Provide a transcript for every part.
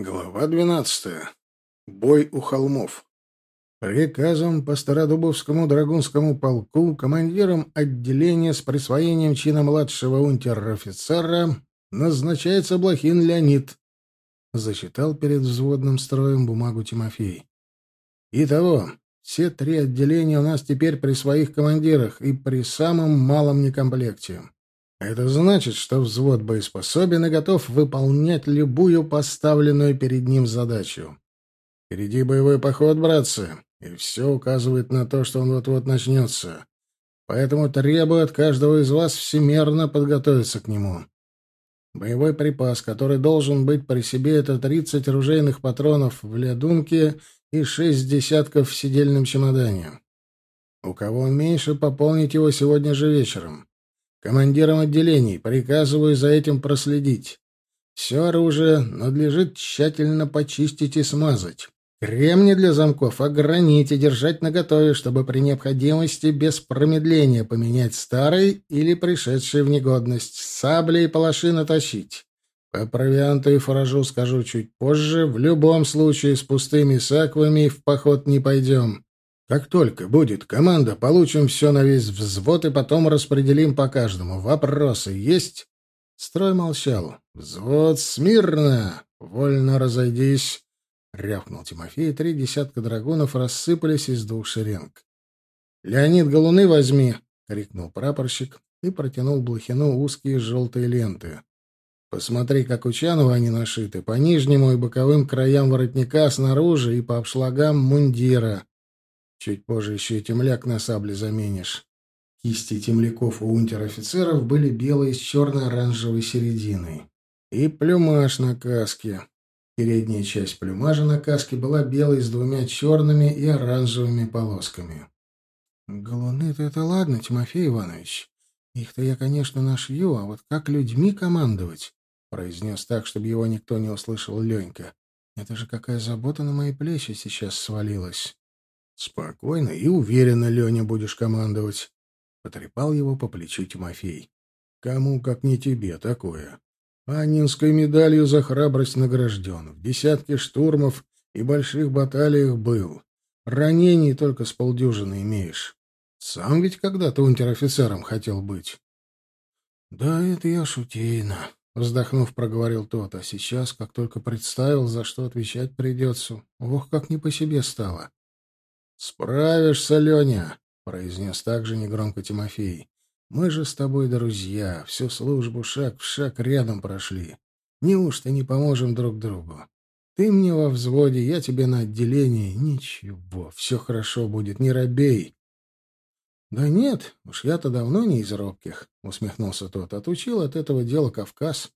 Глава двенадцатая. Бой у холмов. Приказом по Стародубовскому драгунскому полку командиром отделения с присвоением чина младшего унтер-офицера назначается Блохин Леонид. Зачитал перед взводным строем бумагу Тимофей. Итого, все три отделения у нас теперь при своих командирах и при самом малом некомплекте. Это значит, что взвод боеспособен и готов выполнять любую поставленную перед ним задачу. Впереди боевой поход, братцы, и все указывает на то, что он вот-вот начнется. Поэтому требую от каждого из вас всемерно подготовиться к нему. Боевой припас, который должен быть при себе, это 30 ружейных патронов в ледунке и 6 десятков в сидельном чемодане. У кого меньше, пополнить его сегодня же вечером. Командирам отделений приказываю за этим проследить. Все оружие надлежит тщательно почистить и смазать. Кремни для замков огранить и держать наготове, чтобы при необходимости без промедления поменять старый или пришедший в негодность. Сабли и палаши натащить. По провианту и фуражу скажу чуть позже. В любом случае с пустыми саквами в поход не пойдем. Как только будет команда, получим все на весь взвод и потом распределим по каждому. Вопросы есть?» Строй молчал. «Взвод смирно! Вольно разойдись!» — рявкнул Тимофей, три десятка драгунов рассыпались из двух шеренг. «Леонид, галуны возьми!» — крикнул прапорщик и протянул Блохину узкие желтые ленты. «Посмотри, как у Чанова они нашиты, по нижнему и боковым краям воротника снаружи и по обшлагам мундира. Чуть позже еще и темляк на сабле заменишь. Кисти темляков у унтер-офицеров были белые с черно-оранжевой серединой. И плюмаж на каске. Передняя часть плюмажа на каске была белой с двумя черными и оранжевыми полосками. «Галуны-то это ладно, Тимофей Иванович. Их-то я, конечно, нашью, а вот как людьми командовать?» — произнес так, чтобы его никто не услышал Ленька. «Это же какая забота на мои плечи сейчас свалилась!» Спокойно и уверенно, Леня, будешь командовать. Потрепал его по плечу Тимофей. Кому, как не тебе, такое. Анинской медалью за храбрость награжден. В десятке штурмов и больших баталиях был. Ранений только с полдюжины имеешь. Сам ведь когда-то унтер-офицером хотел быть. — Да, это я шутейно, — вздохнув, проговорил тот. А сейчас, как только представил, за что отвечать придется, ох, как не по себе стало. «Справишься, Леня», — произнес также негромко Тимофей. «Мы же с тобой друзья, всю службу шаг в шаг рядом прошли. Неужто не поможем друг другу? Ты мне во взводе, я тебе на отделении. Ничего, все хорошо будет, не робей». «Да нет, уж я-то давно не из робких», — усмехнулся тот. «Отучил от этого дела Кавказ.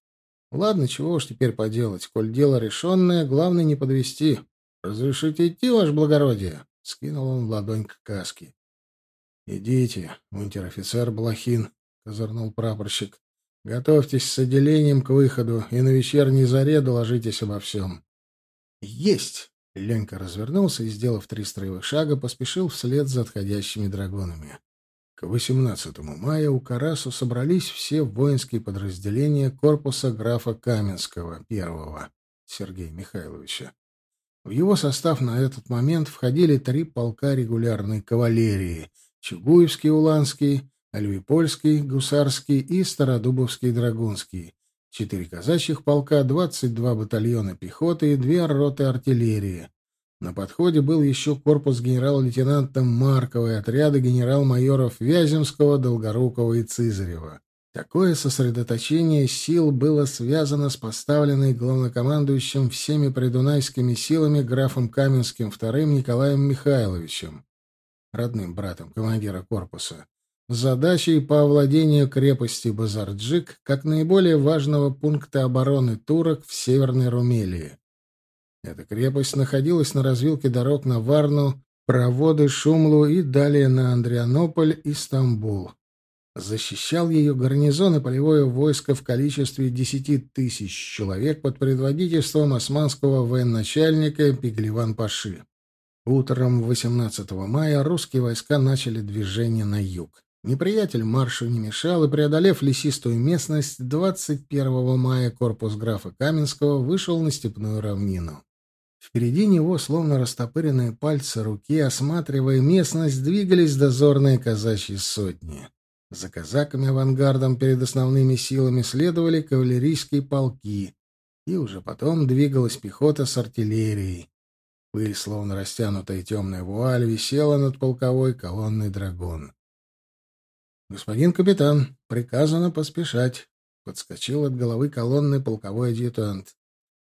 Ладно, чего уж теперь поделать, коль дело решенное, главное не подвести. Разрешите идти, ваше благородие?» — скинул он ладонь к каске. — Идите, унтер-офицер Блохин, — козырнул прапорщик. — Готовьтесь с отделением к выходу и на вечерней заре доложитесь обо всем. — Есть! — Ленька развернулся и, сделав три строевых шага, поспешил вслед за отходящими драгонами. К 18 мая у Карасу собрались все воинские подразделения корпуса графа Каменского, первого, Сергея Михайловича. В его состав на этот момент входили три полка регулярной кавалерии — Чугуевский, Уланский, Альвипольский, Гусарский и Стародубовский, Драгунский, четыре казачьих полка, 22 батальона пехоты и две роты артиллерии. На подходе был еще корпус генерал-лейтенанта Маркова и отряды генерал-майоров Вяземского, Долгорукова и Цизарева. Такое сосредоточение сил было связано с поставленной главнокомандующим всеми придунайскими силами графом Каменским II Николаем Михайловичем, родным братом командира корпуса, задачей по овладению крепости Базарджик как наиболее важного пункта обороны турок в Северной Румелии. Эта крепость находилась на развилке дорог на Варну, проводы Шумлу и далее на Андрианополь и Стамбул. Защищал ее гарнизон и полевое войско в количестве десяти тысяч человек под предводительством османского военачальника Пеглеван-Паши. Утром 18 мая русские войска начали движение на юг. Неприятель маршу не мешал, и, преодолев лесистую местность, 21 мая корпус графа Каменского вышел на степную равнину. Впереди него, словно растопыренные пальцы руки, осматривая местность, двигались дозорные казачьи сотни. За казаками авангардом перед основными силами следовали кавалерийские полки, и уже потом двигалась пехота с артиллерией. Пыль, словно растянутая темная вуаль, висела над полковой колонной драгун. «Господин капитан, приказано поспешать», — подскочил от головы колонны полковой адъютант.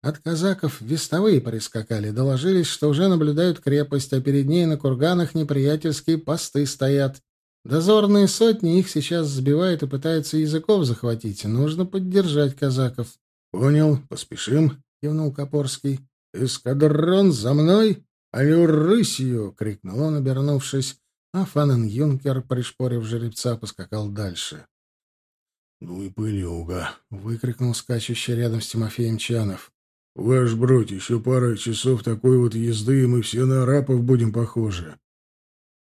От казаков вестовые прискакали, доложились, что уже наблюдают крепость, а перед ней на курганах неприятельские посты стоят. Дозорные сотни их сейчас сбивают и пытаются языков захватить. Нужно поддержать казаков. — Понял, поспешим, — кивнул Копорский. — Эскадрон за мной! Алю рысью! — крикнул он, обернувшись а Фанен Юнкер, пришпорив жеребца, поскакал дальше. — Ну и пылюга! — выкрикнул скачущий рядом с Тимофеем Чанов. — Ваш бродь, еще пара часов такой вот езды, и мы все на арапов будем похожи. —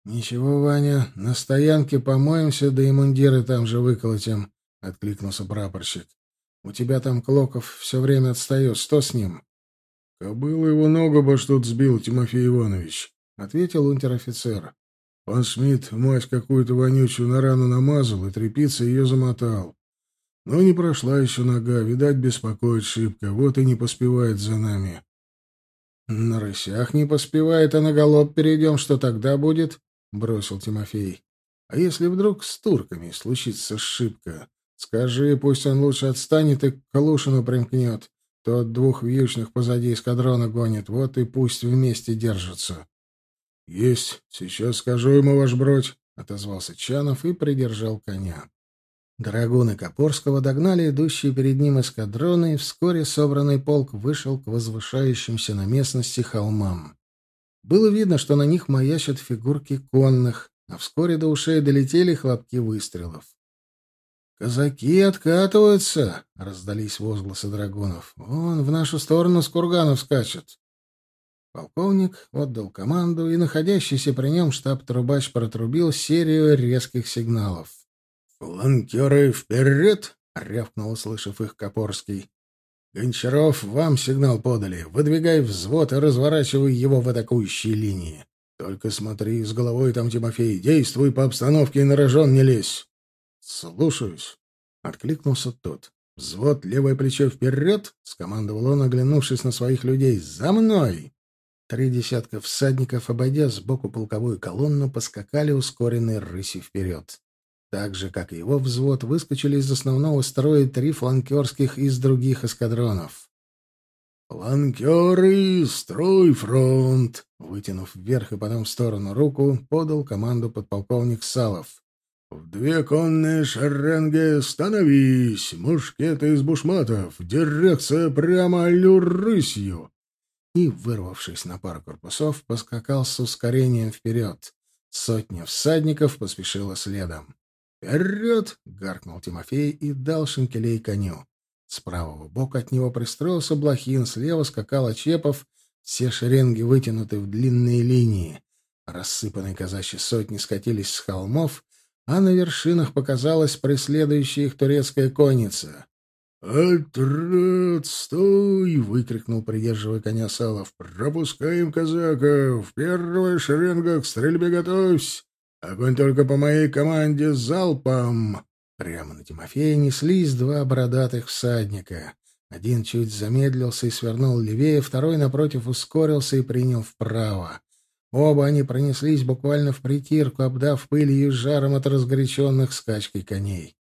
Ничего, Ваня, на стоянке помоемся, да и мундиры там же выколотим, — откликнулся прапорщик. — У тебя там Клоков все время отстает. Что с ним? — Кобыла его ногу обо что-то сбил, Тимофей Иванович, — ответил унтер-офицер. Пан Шмидт мать какую-то вонючую на рану намазал и тряпицей ее замотал. Но не прошла еще нога, видать, беспокоит шибко, вот и не поспевает за нами. — На рысях не поспевает, а на галоп перейдем, что тогда будет? — бросил Тимофей. — А если вдруг с турками случится шибко? Скажи, пусть он лучше отстанет и к Калушину примкнет. Тот двух вьючных позади эскадрона гонит, вот и пусть вместе держатся. — Есть, сейчас скажу ему, ваш бродь, — отозвался Чанов и придержал коня. Драгуны Копорского догнали идущие перед ним эскадроны, и вскоре собранный полк вышел к возвышающимся на местности холмам. Было видно, что на них маячат фигурки конных, а вскоре до ушей долетели хлопки выстрелов. «Казаки откатываются!» — раздались возгласы драгунов. «Он в нашу сторону с курганов скачет!» Полковник отдал команду, и находящийся при нем штаб-трубач протрубил серию резких сигналов. «Фланкеры вперед!» — рявкнул, услышав их Копорский. «Гончаров, вам сигнал подали. Выдвигай взвод и разворачивай его в атакующей линии. Только смотри с головой там, Тимофей, действуй по обстановке и на рожон не лезь». «Слушаюсь», — откликнулся тот. «Взвод, левое плечо вперед!» — скомандовал он, оглянувшись на своих людей. «За мной!» Три десятка всадников, обойдя сбоку полковую колонну, поскакали ускоренной рыси вперед. Так же, как и его взвод, выскочили из основного строя три фланкерских из других эскадронов. «Фланкеры, строй фронт!» Вытянув вверх и потом в сторону руку, подал команду подполковник Салов. «В две конные шеренги становись! Мушкеты из бушматов! Дирекция прямо аллюр рысью! и, вырвавшись на пару корпусов, поскакал с ускорением вперед. Сотня всадников поспешила следом. «Вперед!» — гаркнул Тимофей и дал шинкелей коню. С правого бока от него пристроился Блохин, слева скакал Очепов, все шеренги вытянуты в длинные линии. Рассыпанные казачьи сотни скатились с холмов, а на вершинах показалась преследующая их турецкая конница. «Отряд, стой!» — выкрикнул, придерживая коня Салов. «Пропускаем казаков! Первая шеренга к стрельбе готовься! Огонь только по моей команде залпом!» Прямо на Тимофея неслись два бородатых всадника. Один чуть замедлился и свернул левее, второй, напротив, ускорился и принял вправо. Оба они пронеслись буквально в притирку, обдав пылью и жаром от разгоряченных скачкой коней.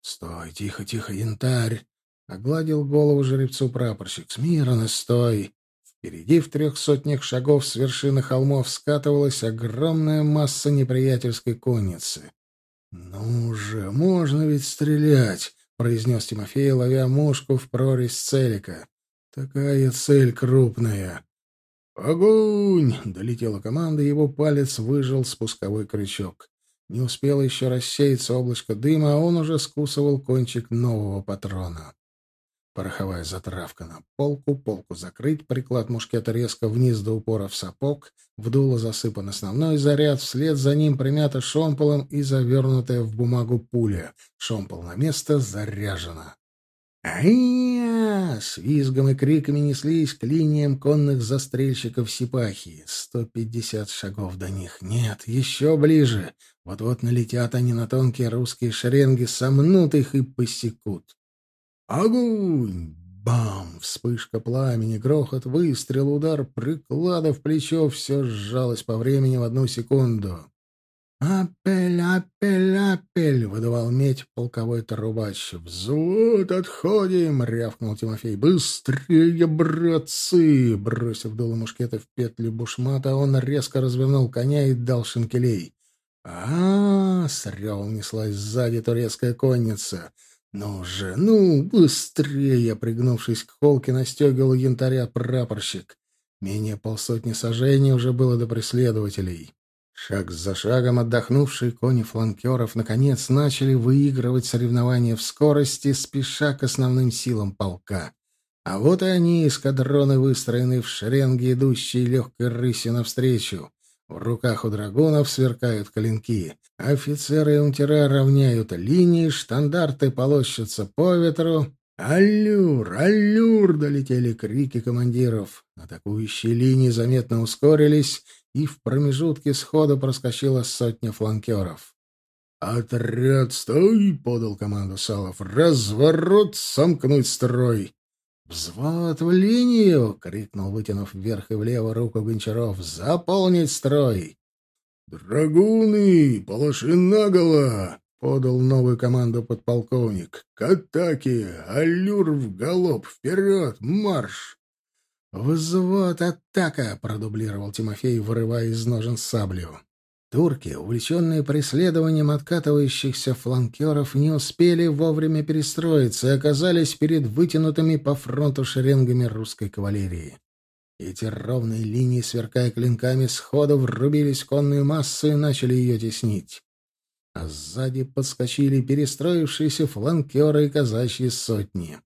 «Стой, тихо, тихо, янтарь!» Огладил голову жеребцу прапорщик. «Смирно, стой!» Впереди в трех сотнях шагов с вершины холмов скатывалась огромная масса неприятельской конницы. «Ну же, можно ведь стрелять!» — произнес Тимофей, ловя мушку в прорезь целика. «Такая цель крупная!» «Огонь!» — долетела команда, его палец выжил спусковой крючок. Не успело еще рассеяться облачко дыма, а он уже скусывал кончик нового патрона. Пороховая затравка на полку, полку закрыть, приклад мушкета резко вниз до упора в сапог, в дуло засыпан основной заряд, вслед за ним примята шомполом и завернутая в бумагу пуля. Шомпол на место заряжена. «Ай-я!» С визгом и криками неслись к линиям конных застрельщиков Сипахи. Сто пятьдесят шагов до них. Нет, еще ближе. Вот-вот налетят они на тонкие русские шеренги, сомнут их и посекут. Огонь! Бам! Вспышка пламени, грохот, выстрел, удар приклада в плечо. Все сжалось по времени в одну секунду. «Апель, апель, апель!» — выдавал медь полковой трубач. «Взвод, отходим!» — рявкнул Тимофей. «Быстрее, братцы!» Бросив дуло мушкета в петли бушмата, он резко развернул коня и дал шинкелей. а, -а, -а с ревом неслась сзади турецкая конница. «Ну же, ну, быстрее!» Пригнувшись к холке, настегивал янтаря прапорщик. Менее полсотни сажений уже было до преследователей. Шаг за шагом отдохнувшие кони фланкеров наконец начали выигрывать соревнования в скорости, спеша к основным силам полка. А вот и они, эскадроны, выстроены в шеренги, идущие легкой рысью навстречу. В руках у драгунов сверкают клинки. Офицеры и унтера равняют линии, штандарты полощутся по ветру. «Аллюр! Аллюр!» — долетели крики командиров. Атакующие линии заметно ускорились, и в промежутке схода проскочила сотня фланкеров. «Отряд, стой!» — подал команду Салов. «Разворот! Сомкнуть строй!» «Взвод в линию!» — крикнул, вытянув вверх и влево руку Гончаров. «Заполнить строй!» «Драгуны! Полоши наголо!» — подал новую команду подполковник. «К атаке! Аллюр в галоп! Вперед! Марш!» «Взвод атака!» — продублировал Тимофей, вырывая из ножен саблю. Турки, увлеченные преследованием откатывающихся фланкеров, не успели вовремя перестроиться и оказались перед вытянутыми по фронту шеренгами русской кавалерии. Эти ровные линии, сверкая клинками, сходу врубились в конную массу и начали ее теснить. А сзади подскочили перестроившиеся фланкеры и казачьи сотни.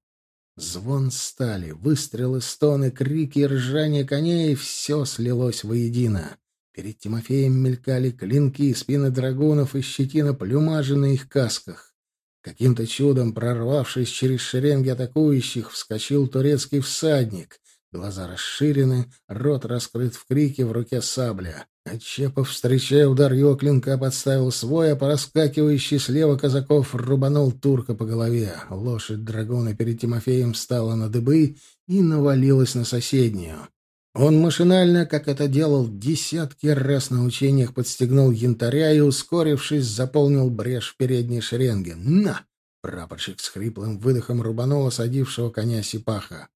Звон стали, выстрелы, стоны, крики и ржание коней — все слилось воедино. Перед Тимофеем мелькали клинки, спины драгунов и щетина плюмажи на их касках. Каким-то чудом, прорвавшись через шеренги атакующих, вскочил турецкий всадник. Глаза расширены, рот раскрыт в крике, в руке сабля. Отчепов, встречая удар его клинка, подставил свой, а по раскакивающий слева казаков рубанул турка по голове. Лошадь драгуна перед Тимофеем встала на дыбы и навалилась на соседнюю. Он машинально, как это делал десятки раз на учениях, подстегнул янтаря и, ускорившись, заполнил брешь в передней шеренге. «На!» — прапорщик с хриплым выдохом рубанул осадившего коня Сипаха.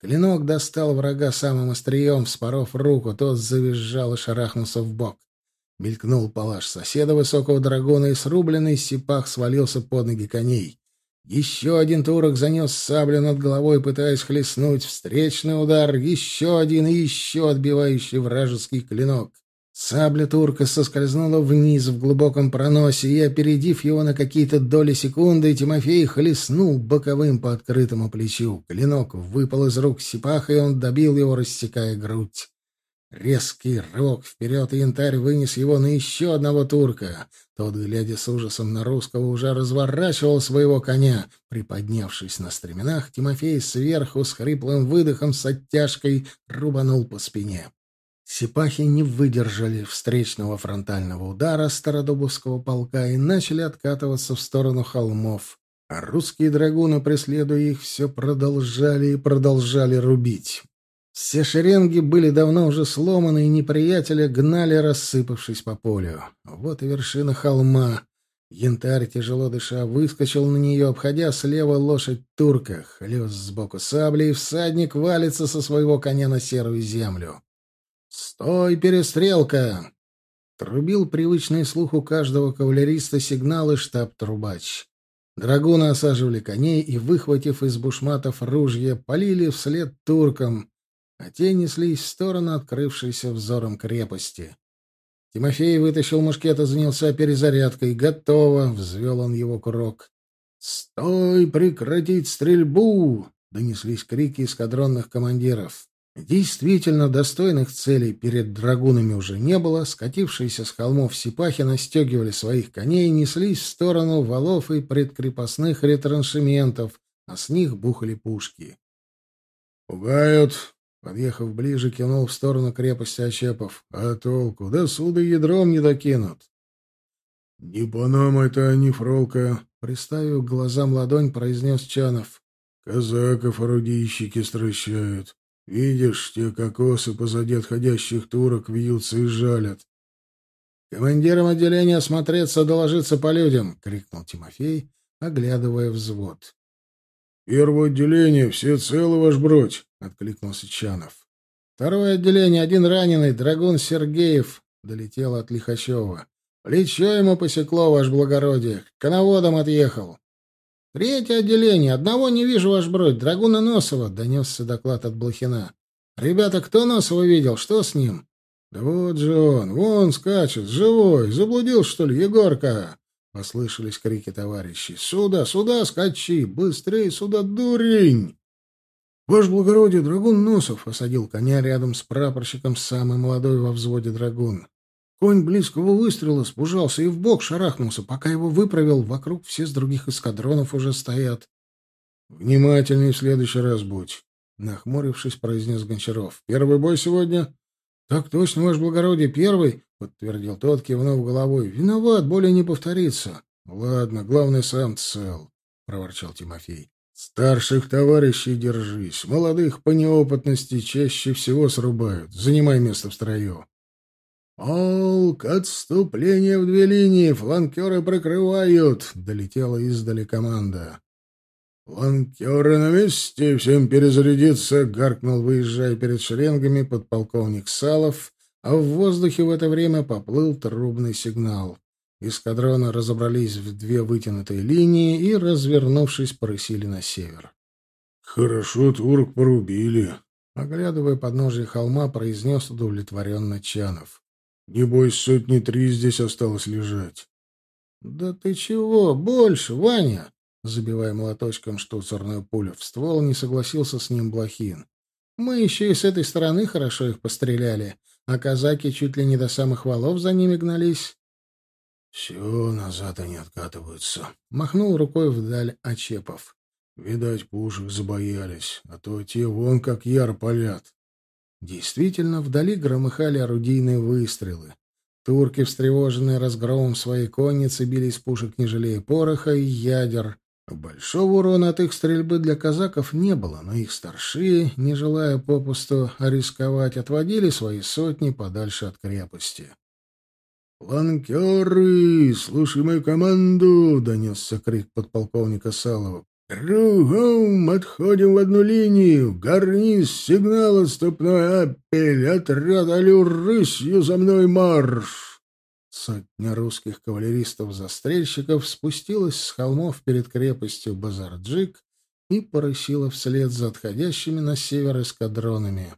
Клинок достал врага самым острием, вспоров руку, тот завизжал и шарахнулся в бок. Мелькнул палаш соседа высокого драгона, и срубленный Сипах свалился под ноги коней. Еще один турок занес саблю над головой, пытаясь хлестнуть встречный удар, еще один и еще отбивающий вражеский клинок. Сабля турка соскользнула вниз в глубоком проносе, и, опередив его на какие-то доли секунды, Тимофей хлестнул боковым по открытому плечу. Клинок выпал из рук Сипаха, и он добил его, рассекая грудь. Резкий рывок вперед, и янтарь вынес его на еще одного турка. Тот, глядя с ужасом на русского, уже разворачивал своего коня. Приподнявшись на стременах, Тимофей сверху с хриплым выдохом с оттяжкой рубанул по спине. Сипахи не выдержали встречного фронтального удара Стародубовского полка и начали откатываться в сторону холмов. А русские драгуны, преследуя их, все продолжали и продолжали рубить. Все шеренги были давно уже сломаны, и неприятеля гнали, рассыпавшись по полю. Вот и вершина холма. Янтарь, тяжело дыша, выскочил на нее, обходя слева лошадь турка. Хлёст сбоку сабли, и всадник валится со своего коня на серую землю. «Стой, перестрелка!» Трубил привычный слух у каждого кавалериста сигналы штаб-трубач. Драгуны осаживали коней и, выхватив из бушматов ружья, полили вслед туркам, а те неслись в сторону открывшейся взором крепости. Тимофей вытащил мушкет и занялся перезарядкой. «Готово!» — взвел он его курок. «Стой! Прекратить стрельбу!» донеслись крики эскадронных командиров. Действительно, достойных целей перед драгунами уже не было. Скатившиеся с холмов сипахи настегивали своих коней и неслись в сторону валов и предкрепостных ретраншементов, а с них бухали пушки. «Пугают!» — подъехав ближе, кинул в сторону крепости Очепов. «А толку? Да суды ядром не докинут!» «Не по нам это, не фролка!» — приставив к глазам ладонь, произнес Чанов. «Казаков орудийщики стращают. Видишь, те кокосы позади отходящих турок вьются и жалят. «Командирам отделения осмотреться, доложиться по людям!» — крикнул Тимофей, оглядывая взвод. «Первое отделение, все целы, ваш бродь!» — откликнулся Чанов. «Второе отделение, один раненый, драгун Сергеев!» — долетел от Лихачева. «Плечо ему посекло, ваш благородие, к коноводам отъехал!» «Третье отделение. Одного не вижу, ваш бродь. Драгуна Носова», — донесся доклад от Блохина. «Ребята, кто Носова видел? Что с ним?» «Да вот же он. Вон скачет. Живой. Заблудил, что ли, Егорка?» Послышались крики товарищей. «Сюда, сюда, скачи! Быстрее сюда, дурень!» «Ваше благородие, драгун Носов!» — осадил коня рядом с прапорщиком, самый молодой во взводе драгун. Конь близкого выстрела спужался и в бок шарахнулся. Пока его выправил, вокруг все с других эскадронов уже стоят. — Внимательней в следующий раз будь, — нахмурившись, произнес Гончаров. — Первый бой сегодня? — Так точно, ваше благородие, первый, — подтвердил тот, кивнув головой. — Виноват, более не повторится. — Ладно, главное, сам цел, — проворчал Тимофей. — Старших товарищей держись. Молодых по неопытности чаще всего срубают. Занимай место в строю. «Полк, отступление в две линии, фланкеры прикрывают!» — долетела издали команда. «Фланкеры на месте, всем перезарядиться!» — гаркнул, выезжая перед шеренгами подполковник Салов, а в воздухе в это время поплыл трубный сигнал. Эскадроны разобрались в две вытянутые линии и, развернувшись, порысили на север. «Хорошо турок порубили», — оглядывая подножие холма, произнес удовлетворенно Чанов. Небось, сотни три здесь осталось лежать. — Да ты чего, больше, Ваня! Забивая молоточком штуцерную пулю в ствол, не согласился с ним Блохин. Мы еще и с этой стороны хорошо их постреляли, а казаки чуть ли не до самых валов за ними гнались. — Все, назад они откатываются. Махнул рукой вдаль Очепов. Видать, пушек забоялись, а то те вон как яр палят. Действительно, вдали громыхали орудийные выстрелы. Турки, встревоженные разгромом своей конницы, били из пушек не жалея пороха и ядер. Большого урона от их стрельбы для казаков не было, но их старшие, не желая попусту рисковать, отводили свои сотни подальше от крепости. «Планкеры, слушай мою команду!» — донесся крик подполковника Салова. «Кругом отходим в одну линию. Гарниз, сигнал отступной, апель, отряд алюр рысью за мной марш!» Сотня русских кавалеристов-застрельщиков спустилась с холмов перед крепостью Базарджик и порысила вслед за отходящими на север эскадронами.